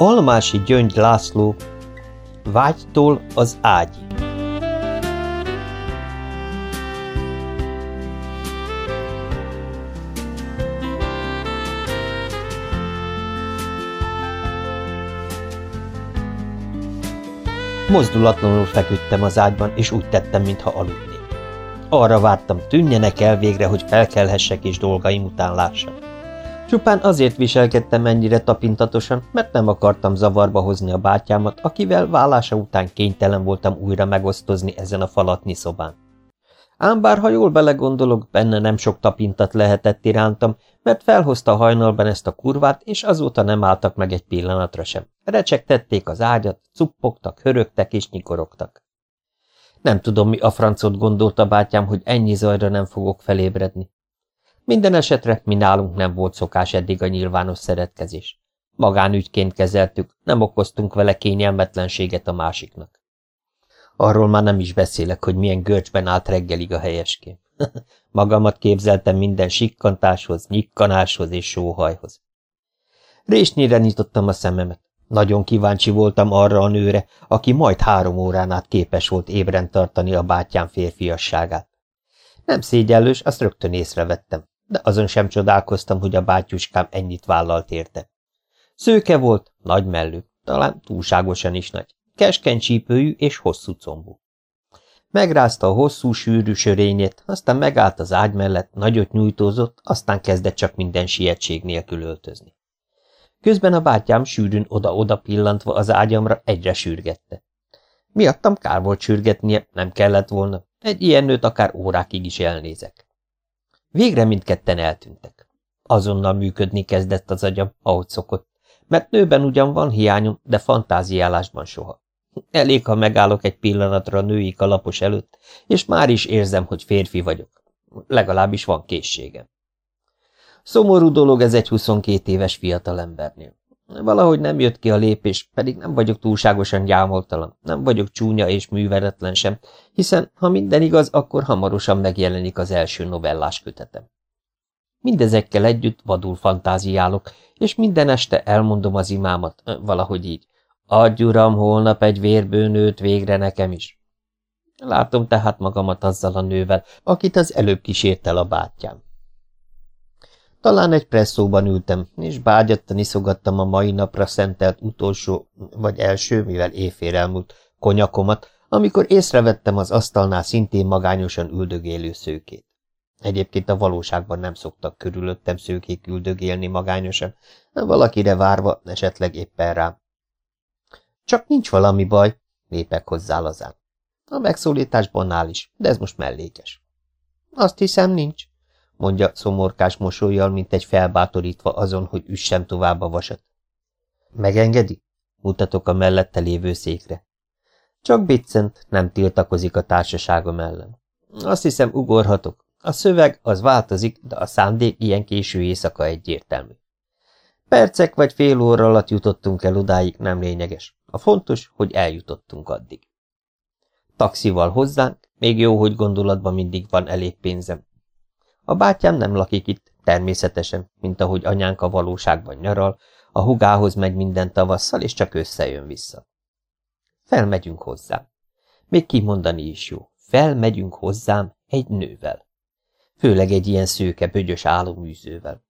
Almási Gyöngy László Vágytól az ágyig Mozdulatlanul feküdtem az ágyban, és úgy tettem, mintha aludnék. Arra vártam, tűnjenek el végre, hogy felkelhessek és dolgaim után lássam. Csupán azért viselkedtem ennyire tapintatosan, mert nem akartam zavarba hozni a bátyámat, akivel vállása után kénytelen voltam újra megosztozni ezen a falatni szobán. Ám bár, ha jól belegondolok, benne nem sok tapintat lehetett irántam, mert felhozta hajnalban ezt a kurvát, és azóta nem álltak meg egy pillanatra sem. Recsegtették az ágyat, cuppogtak, hörögtek és nyikorogtak. Nem tudom, mi a francot gondolta bátyám, hogy ennyi zajra nem fogok felébredni. Minden esetre mi nálunk nem volt szokás eddig a nyilvános szeretkezés. Magánügyként kezeltük, nem okoztunk vele kényelmetlenséget a másiknak. Arról már nem is beszélek, hogy milyen görcsben állt reggelig a helyeském. Magamat képzeltem minden sikkantáshoz, nyikkanáshoz és sóhajhoz. Résnyire nyitottam a szememet. Nagyon kíváncsi voltam arra a nőre, aki majd három órán át képes volt ébren tartani a bátyám férfiasságát. Nem szégyellős, azt rögtön észrevettem de azon sem csodálkoztam, hogy a bátyuskám ennyit vállalt érte. Szőke volt, nagy mellű, talán túlságosan is nagy, keskeny csípőjű és hosszú combú. Megrázta a hosszú, sűrű sörényét, aztán megállt az ágy mellett, nagyot nyújtózott, aztán kezdett csak minden sietség nélkül öltözni. Közben a bátyám sűrűn oda-oda pillantva az ágyamra egyre sürgette. Miattam kár volt sürgetnie, nem kellett volna, egy ilyen nőt akár órákig is elnézek. Végre mindketten eltűntek. Azonnal működni kezdett az agyam, ahogy szokott, mert nőben ugyan van hiányom, de fantáziálásban soha. Elég, ha megállok egy pillanatra a női kalapos előtt, és már is érzem, hogy férfi vagyok. Legalábbis van készségem. Szomorú dolog ez egy 22 éves fiatalembernél. Valahogy nem jött ki a lépés, pedig nem vagyok túlságosan gyámoltalan, nem vagyok csúnya és műveretlen sem, hiszen, ha minden igaz, akkor hamarosan megjelenik az első novellás kötetem. Mindezekkel együtt vadul fantáziálok, és minden este elmondom az imámat, valahogy így. Adj, uram, holnap egy vérbőnőt végre nekem is. Látom tehát magamat azzal a nővel, akit az előbb kísért el a bátyám. Talán egy presszóban ültem, és bágyattan iszogattam a mai napra szentelt utolsó, vagy első, mivel éjfél elmúlt, konyakomat, amikor észrevettem az asztalnál szintén magányosan üldögélő szőkét. Egyébként a valóságban nem szoktak körülöttem szőkék üldögélni magányosan, valakire várva, esetleg éppen rám. Csak nincs valami baj, lépek hozzá lazán. A megszólítás banális, de ez most mellékes. Azt hiszem, nincs, mondja szomorkás mosolyjal, mint egy felbátorítva azon, hogy üssem tovább a vasat. Megengedi? Mutatok a mellette lévő székre. Csak Biccent nem tiltakozik a társaságom ellen. Azt hiszem, ugorhatok. A szöveg az változik, de a szándék ilyen késő éjszaka egyértelmű. Percek vagy fél óra alatt jutottunk el odáig, nem lényeges. A fontos, hogy eljutottunk addig. Taxival hozzánk, még jó, hogy gondolatban mindig van elég pénzem, a bátyám nem lakik itt, természetesen, mint ahogy anyánk a valóságban nyaral, a hugához megy minden tavasszal, és csak összejön vissza. Felmegyünk hozzám. Még kimondani is jó. Felmegyünk hozzám egy nővel. Főleg egy ilyen szőke, bögyös áloműzővel.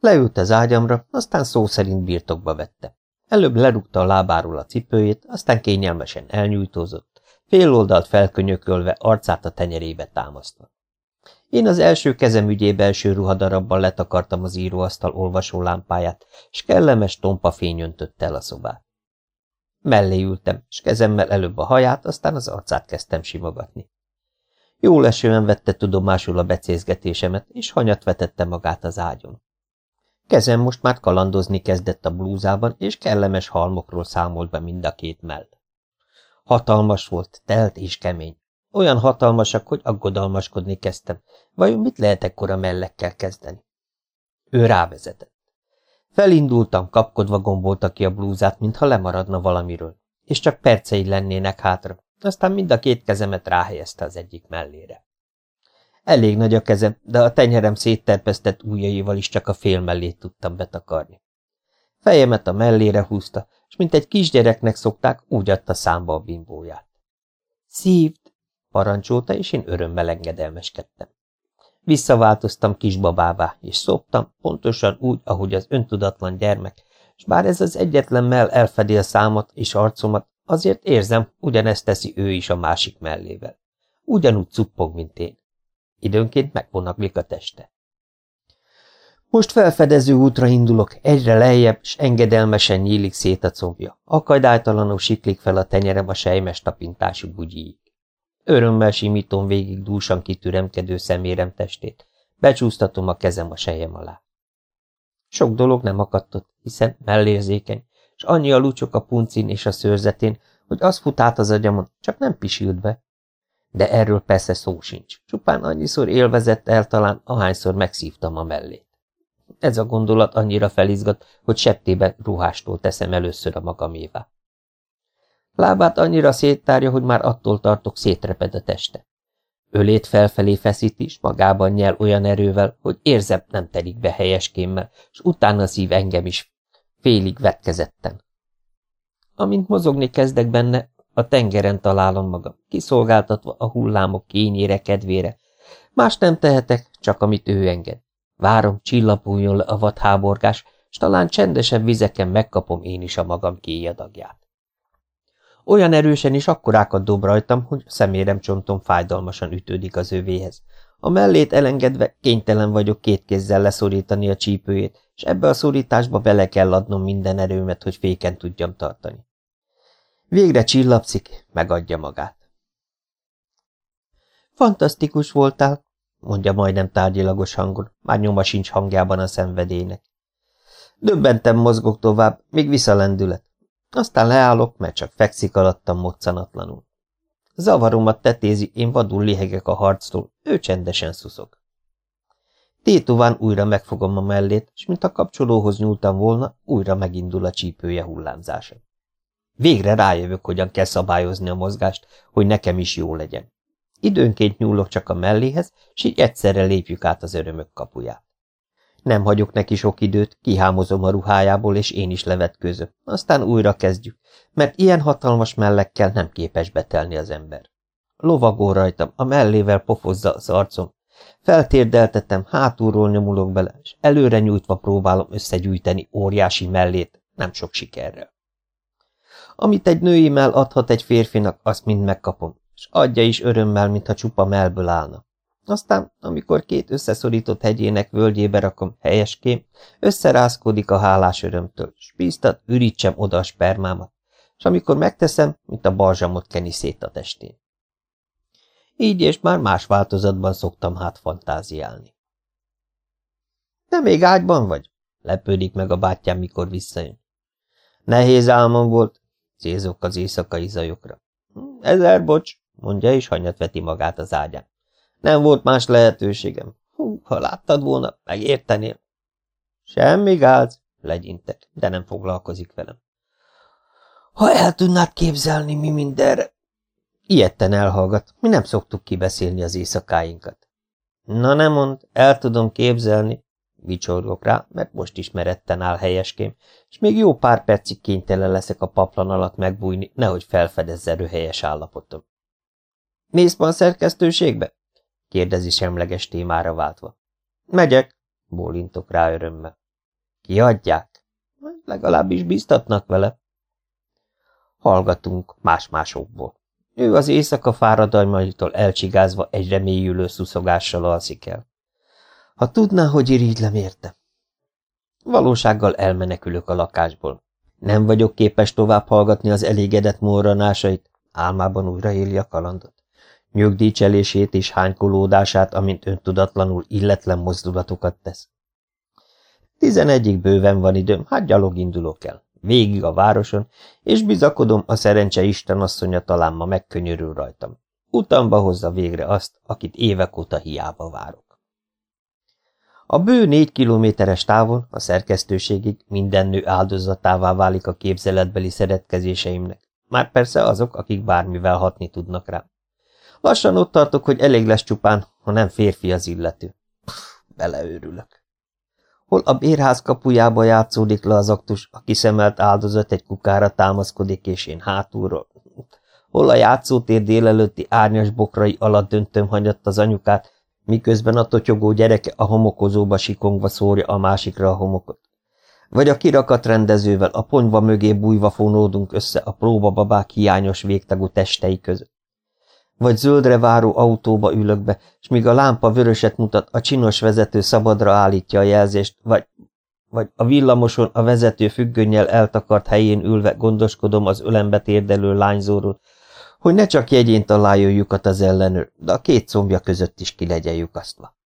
Leült az ágyamra, aztán szó szerint birtokba vette. Előbb lerúgta a lábáról a cipőjét, aztán kényelmesen elnyújtózott, fél oldalt felkönyökölve, arcát a tenyerébe támasztva. Én az első kezem ügyébe első ruhadarabban letakartam az íróasztal olvasó lámpáját, és kellemes tompa fény öntött el a szobát. Mellé ültem, és kezemmel előbb a haját, aztán az arcát kezdtem simogatni. Jó lesően vette tudomásul a becézgetésemet, és hanyat vetette magát az ágyon. Kezem most már kalandozni kezdett a blúzában, és kellemes halmokról számolt be mind a két mell. Hatalmas volt, telt és kemény. Olyan hatalmasak, hogy aggodalmaskodni kezdtem. Vajon mit lehet ekkora mellekkel kezdeni? Ő rávezetett. Felindultam, kapkodva gombolta ki a blúzát, mintha lemaradna valamiről, és csak perceid lennének hátra, aztán mind a két kezemet ráhelyezte az egyik mellére. Elég nagy a kezem, de a tenyerem szétterpesztett ujjaival is csak a fél mellét tudtam betakarni. fejemet a mellére húzta, és mint egy kisgyereknek szokták, úgy adta számba a bimbóját. Szívd, parancsolta, és én örömmel engedelmeskedtem. Visszaváltoztam kisbabává, és szoptam, pontosan úgy, ahogy az öntudatlan gyermek, és bár ez az egyetlen mell elfedi a számot és arcomat, azért érzem, ugyanezt teszi ő is a másik mellével. Ugyanúgy cuppog, mint én. Időnként megvonaglik a teste. Most felfedező útra indulok, egyre lejjebb, s engedelmesen nyílik szét a combja. Akadálytalanul siklik fel a tenyerem a sejmes tapintású bugyíig. Örömmel simítom végig dúsan kitüremkedő szemérem testét. Becsúsztatom a kezem a sejem alá. Sok dolog nem akadtott, hiszen mellérzékeny, és annyi a lucsok a puncin és a szőrzetén, hogy az fut át az agyamon, csak nem pisült be. De erről persze szó sincs, csupán annyiszor élvezett el talán, ahányszor megszívtam a mellét. Ez a gondolat annyira felizgat, hogy septében ruhástól teszem először a magamévá. Lábát annyira széttárja, hogy már attól tartok, szétreped a teste. Ölét felfelé feszít is, magában nyel olyan erővel, hogy érzem, nem telik be helyeskémmel, és utána szív engem is, félig vetkezetten. Amint mozogni kezdek benne, a tengeren találom magam, kiszolgáltatva a hullámok kényére, kedvére. Más nem tehetek, csak amit ő enged. Várom, csillapuljon le a vadháborgás, s talán csendesebb vizeken megkapom én is a magam kéjadagját. Olyan erősen is akkorákat dob rajtam, hogy szemérem csontom fájdalmasan ütődik az övéhez. A mellét elengedve kénytelen vagyok két kézzel leszorítani a csípőjét, és ebbe a szorításba bele kell adnom minden erőmet, hogy féken tudjam tartani. Végre csillapszik, megadja magát. Fantasztikus voltál, mondja majdnem tárgyilagos hangon, már nyoma sincs hangjában a szenvedélynek. Döbbentem mozgok tovább, még visszalendület. Aztán leállok, mert csak fekszik alattam moccanatlanul. Zavaromat tetézi, én vadul lihegek a harctól, ő csendesen szuszog. Tétován újra megfogom a mellét, és mint a kapcsolóhoz nyúltam volna, újra megindul a csípője hullámzása. Végre rájövök, hogyan kell szabályozni a mozgást, hogy nekem is jó legyen. Időnként nyúlok csak a melléhez, s így egyszerre lépjük át az örömök kapuját. Nem hagyok neki sok időt, kihámozom a ruhájából, és én is levetkőzök. Aztán újra kezdjük, mert ilyen hatalmas mellekkel nem képes betelni az ember. Lovagol rajtam, a mellével pofozza az arcom. Feltérdeltetem, hátulról nyomulok bele, és előre nyújtva próbálom összegyűjteni óriási mellét, nem sok sikerrel. Amit egy női mell adhat egy férfinak, azt mind megkapom, és adja is örömmel, mintha csupa mellből állna. Aztán, amikor két összeszorított hegyének völgyébe rakom helyeském, összerázkodik a hálás örömtől, s bíztat, ürítsem oda a spermámat, és amikor megteszem, mint a barzsamot keni szét a testén. Így és már más változatban szoktam hát fantáziálni. De még ágyban vagy? Lepődik meg a bátyám, mikor visszajön. Nehéz álmom volt, cézok az éjszakai zajokra. Ezer bocs, mondja, és hanyat veti magát az ágyán. Nem volt más lehetőségem. Hú, ha láttad volna, megértenél. Semmi gáz, legyintek, de nem foglalkozik velem. Ha el tudnád képzelni, mi mindenre... Ilyetten elhallgat, mi nem szoktuk kibeszélni az éjszakáinkat. Na nem mond, el tudom képzelni, vicsorgok rá, mert most is meretten áll helyeském, és még jó pár percig kénytelen leszek a paplan alatt megbújni, nehogy felfedezze röhelyes állapotom. Mész van szerkesztőségbe? Kérdezi semleges témára váltva. Megyek, bólintok rá örömmel. Kiadják? Legalábbis biztatnak vele. Hallgatunk más-másokból. Ő az éjszaka fáradalmaitól elcsigázva egyre mélyülő szuszogással alszik el. Ha tudná, hogy irigylem érte. Valósággal elmenekülök a lakásból. Nem vagyok képes tovább hallgatni az elégedett morranásait, álmában újra éli a kalandot nyögdícselését és hánykolódását, amint öntudatlanul illetlen mozdulatokat tesz. Tizenegyik bőven van időm, hát gyalog indulok el, végig a városon, és bizakodom, a szerencse Isten asszonya talán ma megkönyörül rajtam. Utamba hozza végre azt, akit évek óta hiába várok. A bő négy kilométeres távon a szerkesztőségig minden nő áldozatává válik a képzeletbeli szeretkezéseimnek, már persze azok, akik bármivel hatni tudnak rám. Lassan ott tartok, hogy elég lesz csupán, ha nem férfi az illető. Pff, beleőrülök. hol a bérház kapujába játszódik le az aktus, a kiszemelt áldozat egy kukára támaszkodik, és én hátulról, hol a játszótér délelőtti árnyas bokrai alatt döntöm hanyatt az anyukát, miközben a totyogó gyereke a homokozóba sikongva szórja a másikra a homokot. Vagy a kirakat rendezővel a ponyva mögé bújva fonódunk össze a próbababák hiányos végtagú testei között. Vagy zöldre váró autóba ülök be, s míg a lámpa vöröset mutat, a csinos vezető szabadra állítja a jelzést, vagy, vagy a villamoson a vezető függönnyel eltakart helyén ülve gondoskodom az ölembe térdelő lányzóról, hogy ne csak jegyén találjon lyukat az ellenőr, de a két combja között is ki legyen lyukasztva.